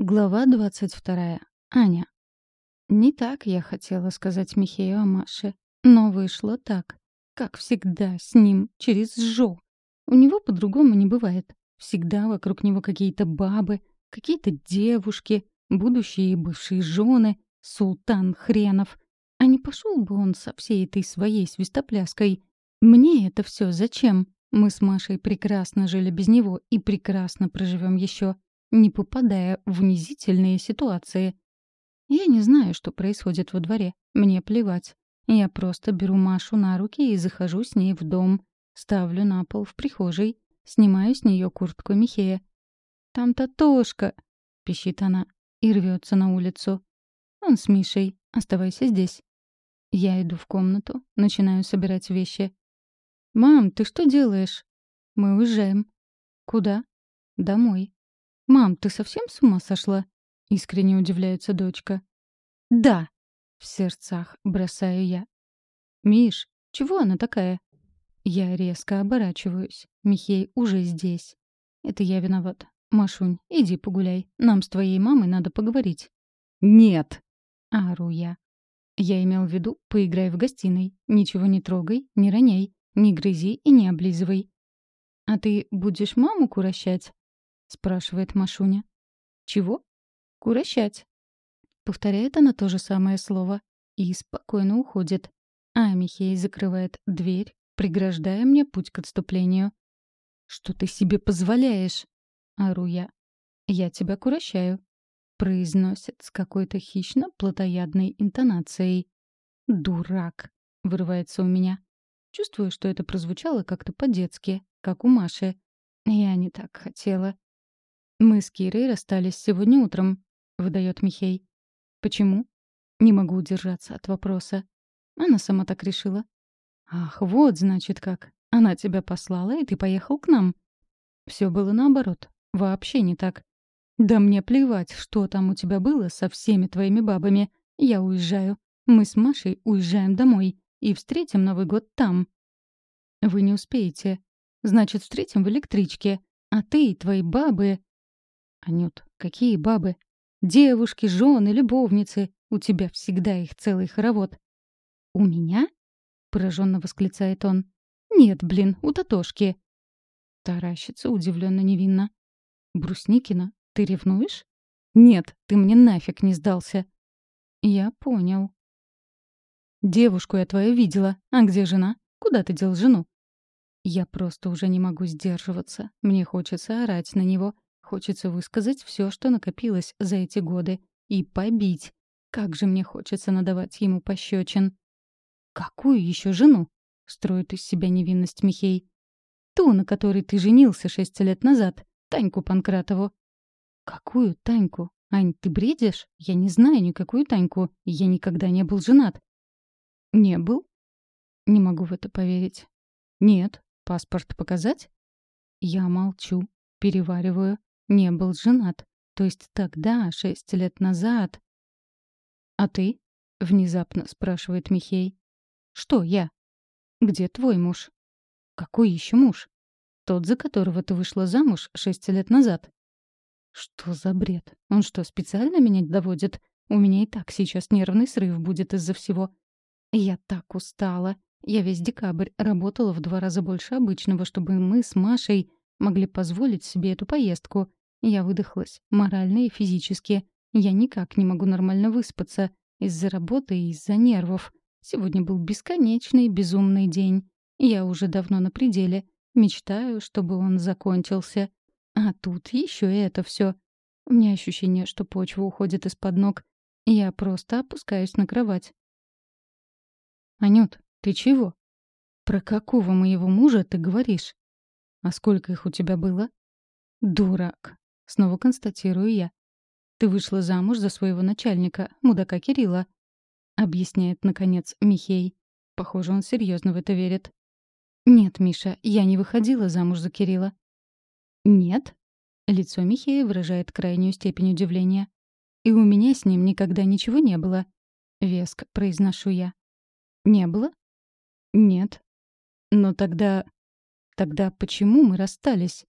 Глава двадцать вторая. Аня. Не так я хотела сказать Михею о Маше, но вышло так. Как всегда, с ним, через Жо. У него по-другому не бывает. Всегда вокруг него какие-то бабы, какие-то девушки, будущие и бывшие жены, султан хренов. А не пошел бы он со всей этой своей свистопляской. Мне это все зачем? Мы с Машей прекрасно жили без него и прекрасно проживем еще не попадая в унизительные ситуации. Я не знаю, что происходит во дворе. Мне плевать. Я просто беру Машу на руки и захожу с ней в дом. Ставлю на пол в прихожей, снимаю с нее куртку Михея. «Там Татошка!» — пищит она и рвется на улицу. «Он с Мишей. Оставайся здесь». Я иду в комнату, начинаю собирать вещи. «Мам, ты что делаешь?» «Мы уезжаем». «Куда?» «Домой». «Мам, ты совсем с ума сошла?» — искренне удивляется дочка. «Да!» — в сердцах бросаю я. «Миш, чего она такая?» Я резко оборачиваюсь. Михей уже здесь. Это я виноват. Машунь, иди погуляй. Нам с твоей мамой надо поговорить. «Нет!» — ору я. Я имел в виду, поиграй в гостиной. Ничего не трогай, не роняй, не грызи и не облизывай. «А ты будешь маму курощать?» — спрашивает Машуня. «Чего?» «Курощать». Повторяет она то же самое слово и спокойно уходит. А Михей закрывает дверь, преграждая мне путь к отступлению. «Что ты себе позволяешь?» — ору я. «Я тебя курощаю», — произносит с какой-то хищно-плотоядной интонацией. «Дурак!» — вырывается у меня. Чувствую, что это прозвучало как-то по-детски, как у Маши. Я не так хотела. «Мы с Кирой расстались сегодня утром», — выдает Михей. «Почему?» Не могу удержаться от вопроса. Она сама так решила. «Ах, вот, значит, как. Она тебя послала, и ты поехал к нам». Все было наоборот. Вообще не так. «Да мне плевать, что там у тебя было со всеми твоими бабами. Я уезжаю. Мы с Машей уезжаем домой и встретим Новый год там». «Вы не успеете. Значит, встретим в электричке. А ты и твои бабы...» Анют, какие бабы? Девушки, жены, любовницы. У тебя всегда их целый хоровод. У меня? Пораженно восклицает он. Нет, блин, у Татошки. Таращится удивленно невинно. Брусникина, ты ревнуешь? Нет, ты мне нафиг не сдался. Я понял. Девушку я твою видела. А где жена? Куда ты дел жену? Я просто уже не могу сдерживаться. Мне хочется орать на него. Хочется высказать все, что накопилось за эти годы. И побить. Как же мне хочется надавать ему пощечин. «Какую еще жену?» — строит из себя невинность Михей. «Ту, на которой ты женился шесть лет назад. Таньку Панкратову». «Какую Таньку? Ань, ты бредишь? Я не знаю никакую Таньку. Я никогда не был женат». «Не был?» Не могу в это поверить. «Нет. Паспорт показать?» Я молчу, перевариваю не был женат. То есть тогда, шесть лет назад... «А ты?» — внезапно спрашивает Михей. «Что я?» «Где твой муж?» «Какой еще муж?» «Тот, за которого ты вышла замуж шесть лет назад». «Что за бред? Он что, специально меня доводит? У меня и так сейчас нервный срыв будет из-за всего. Я так устала. Я весь декабрь работала в два раза больше обычного, чтобы мы с Машей могли позволить себе эту поездку. Я выдохлась, морально и физически. Я никак не могу нормально выспаться из-за работы и из-за нервов. Сегодня был бесконечный, безумный день. Я уже давно на пределе. Мечтаю, чтобы он закончился. А тут еще и это все. У меня ощущение, что почва уходит из-под ног. Я просто опускаюсь на кровать. «Анют, ты чего? Про какого моего мужа ты говоришь? А сколько их у тебя было?» «Дурак. Снова констатирую я. «Ты вышла замуж за своего начальника, мудака Кирилла», — объясняет, наконец, Михей. Похоже, он серьезно в это верит. «Нет, Миша, я не выходила замуж за Кирилла». «Нет?» — лицо Михея выражает крайнюю степень удивления. «И у меня с ним никогда ничего не было», — веск произношу я. «Не было?» «Нет». «Но тогда...» «Тогда почему мы расстались?»